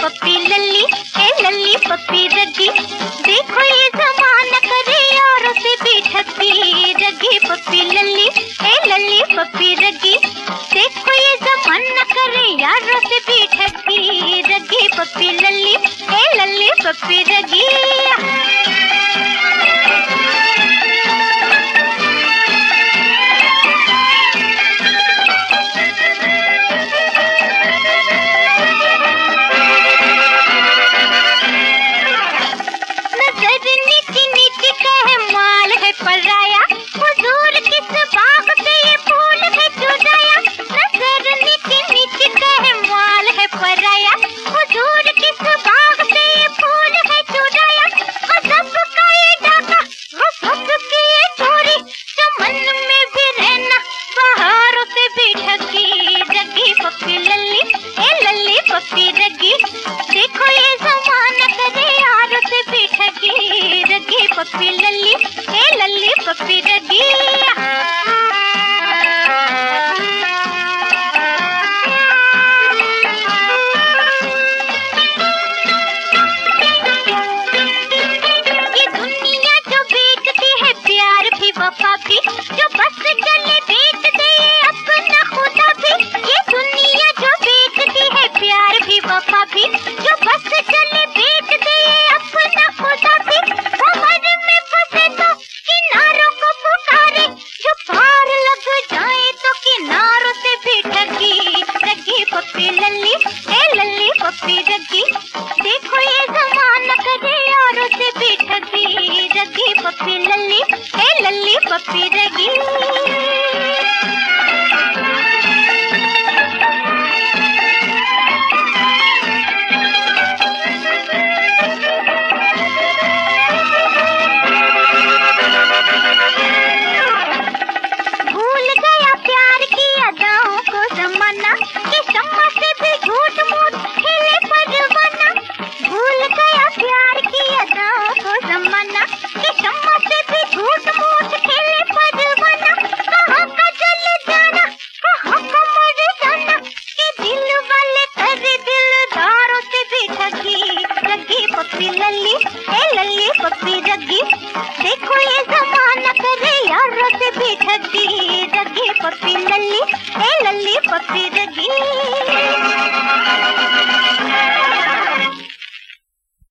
पप्पी लल्ली, ए लल्ली पप्पी रगी देखो ये जमाना करे यारों से भी रगी पप्पी लल्ली, ए लल्ली पप्पी रगी देखो ये जमाना करे यारों से भी रगी पप्पी लल्ली, ए लल्ली पप्पी रगी लल्ली ए लल्ली पप्पी रदिया लगी पप्पी लल्ली ए लल्ली पप्पी ಕೋಳಿ ಸಮಾನ ಕರೆ ಯಾರ ಜಗ್ಗಿ ಪಪ್ಪಿನಲ್ಲಿ ಪಪ್ಪಿ ಜಗ್ಗಿ